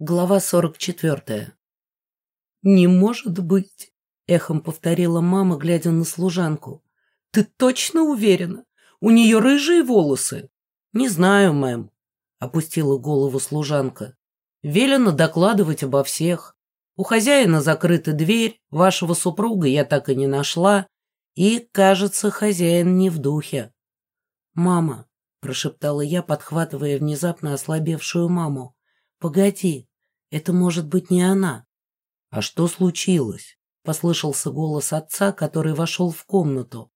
Глава сорок четвертая. «Не может быть!» — эхом повторила мама, глядя на служанку. «Ты точно уверена? У нее рыжие волосы?» «Не знаю, мэм», — опустила голову служанка. «Велено докладывать обо всех. У хозяина закрыта дверь, вашего супруга я так и не нашла, и, кажется, хозяин не в духе». «Мама», — прошептала я, подхватывая внезапно ослабевшую маму, — «погоди, это может быть не она. А что случилось? Послышался голос отца, который вошел в комнату.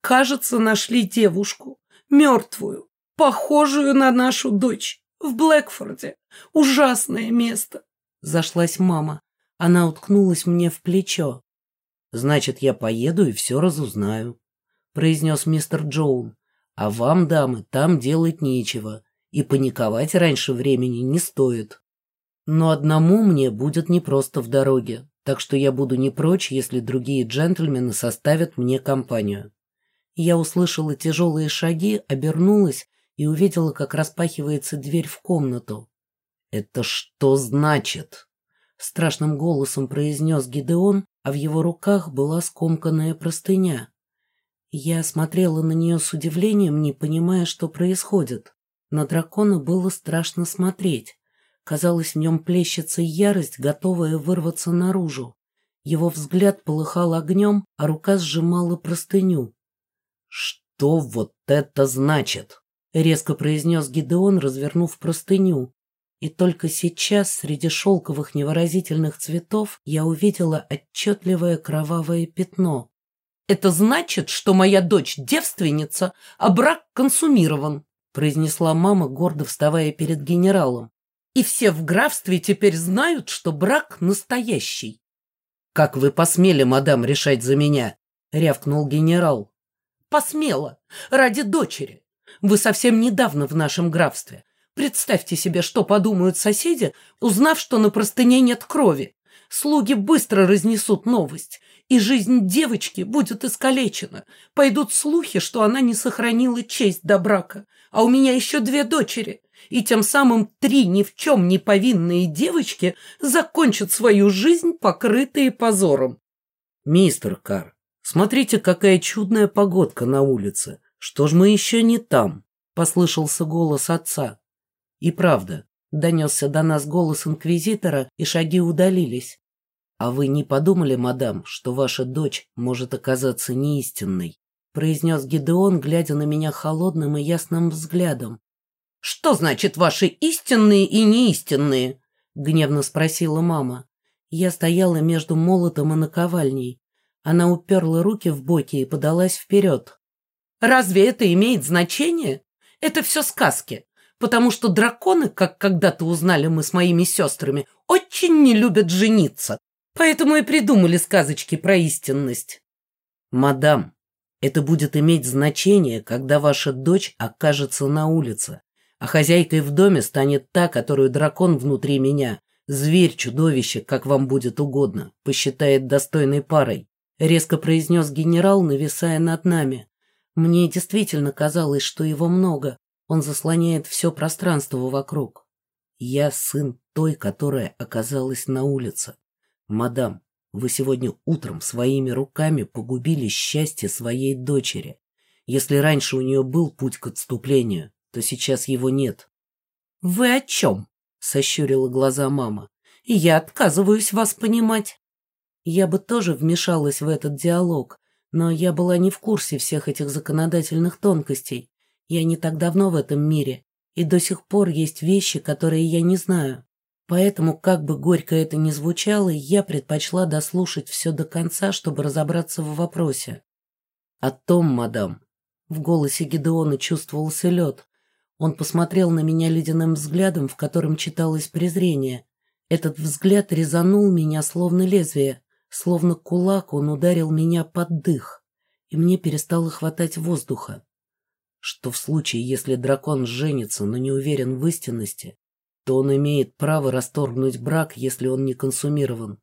Кажется, нашли девушку, мертвую, похожую на нашу дочь, в Блэкфорде. Ужасное место. Зашлась мама. Она уткнулась мне в плечо. Значит, я поеду и все разузнаю, произнес мистер Джоун. А вам, дамы, там делать нечего, и паниковать раньше времени не стоит. Но одному мне будет непросто в дороге, так что я буду не прочь, если другие джентльмены составят мне компанию. Я услышала тяжелые шаги, обернулась и увидела, как распахивается дверь в комнату. «Это что значит?» Страшным голосом произнес Гидеон, а в его руках была скомканная простыня. Я смотрела на нее с удивлением, не понимая, что происходит. На дракона было страшно смотреть. Казалось, в нем плещется ярость, готовая вырваться наружу. Его взгляд полыхал огнем, а рука сжимала простыню. «Что вот это значит?» — резко произнес Гидеон, развернув простыню. И только сейчас, среди шелковых невыразительных цветов, я увидела отчетливое кровавое пятно. «Это значит, что моя дочь девственница, а брак консумирован», произнесла мама, гордо вставая перед генералом. И все в графстве теперь знают, что брак настоящий. «Как вы посмели, мадам, решать за меня?» — рявкнул генерал. «Посмела. Ради дочери. Вы совсем недавно в нашем графстве. Представьте себе, что подумают соседи, узнав, что на простыне нет крови. Слуги быстро разнесут новость, и жизнь девочки будет искалечена. Пойдут слухи, что она не сохранила честь до брака, а у меня еще две дочери и тем самым три ни в чем не повинные девочки закончат свою жизнь, покрытые позором. «Мистер Кар, смотрите, какая чудная погодка на улице. Что ж мы еще не там?» — послышался голос отца. И правда, донесся до нас голос инквизитора, и шаги удалились. «А вы не подумали, мадам, что ваша дочь может оказаться неистинной?» произнес Гидеон, глядя на меня холодным и ясным взглядом. «Что значит ваши истинные и неистинные?» — гневно спросила мама. Я стояла между молотом и наковальней. Она уперла руки в боки и подалась вперед. «Разве это имеет значение? Это все сказки, потому что драконы, как когда-то узнали мы с моими сестрами, очень не любят жениться, поэтому и придумали сказочки про истинность». «Мадам, это будет иметь значение, когда ваша дочь окажется на улице а хозяйкой в доме станет та, которую дракон внутри меня, зверь-чудовище, как вам будет угодно, посчитает достойной парой», — резко произнес генерал, нависая над нами. Мне действительно казалось, что его много, он заслоняет все пространство вокруг. Я сын той, которая оказалась на улице. Мадам, вы сегодня утром своими руками погубили счастье своей дочери. Если раньше у нее был путь к отступлению, то сейчас его нет. «Вы о чем?» — сощурила глаза мама. «Я отказываюсь вас понимать». Я бы тоже вмешалась в этот диалог, но я была не в курсе всех этих законодательных тонкостей. Я не так давно в этом мире, и до сих пор есть вещи, которые я не знаю. Поэтому, как бы горько это ни звучало, я предпочла дослушать все до конца, чтобы разобраться в вопросе. «О том, мадам». В голосе Гедеона чувствовался лед. Он посмотрел на меня ледяным взглядом, в котором читалось презрение. Этот взгляд резанул меня словно лезвие, словно кулак он ударил меня под дых, и мне перестало хватать воздуха. Что в случае, если дракон женится, но не уверен в истинности, то он имеет право расторгнуть брак, если он не консумирован,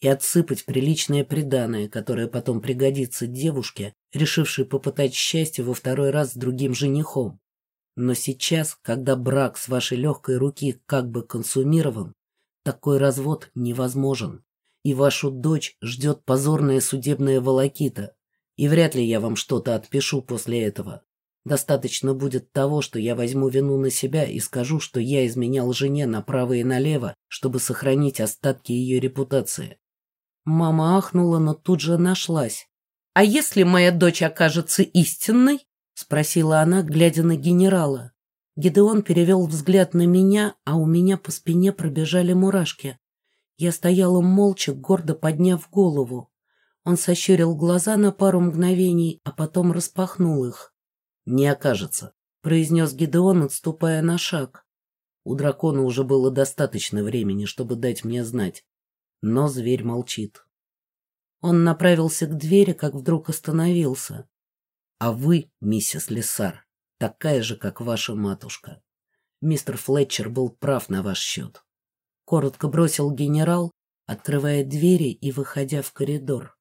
и отсыпать приличное преданное, которое потом пригодится девушке, решившей попытать счастье во второй раз с другим женихом. Но сейчас, когда брак с вашей легкой руки как бы консумирован, Такой развод невозможен. И вашу дочь ждет позорная судебная волокита. И вряд ли я вам что-то отпишу после этого. Достаточно будет того, что я возьму вину на себя и скажу, что я изменял жене направо и налево, чтобы сохранить остатки ее репутации. Мама ахнула, но тут же нашлась. «А если моя дочь окажется истинной?» — спросила она, глядя на генерала. Гидеон перевел взгляд на меня, а у меня по спине пробежали мурашки. Я стояла молча, гордо подняв голову. Он сощурил глаза на пару мгновений, а потом распахнул их. «Не окажется», — произнес Гидеон, отступая на шаг. У дракона уже было достаточно времени, чтобы дать мне знать. Но зверь молчит. Он направился к двери, как вдруг остановился. «А вы, миссис Лессар, такая же, как ваша матушка. Мистер Флетчер был прав на ваш счет. Коротко бросил генерал, открывая двери и выходя в коридор.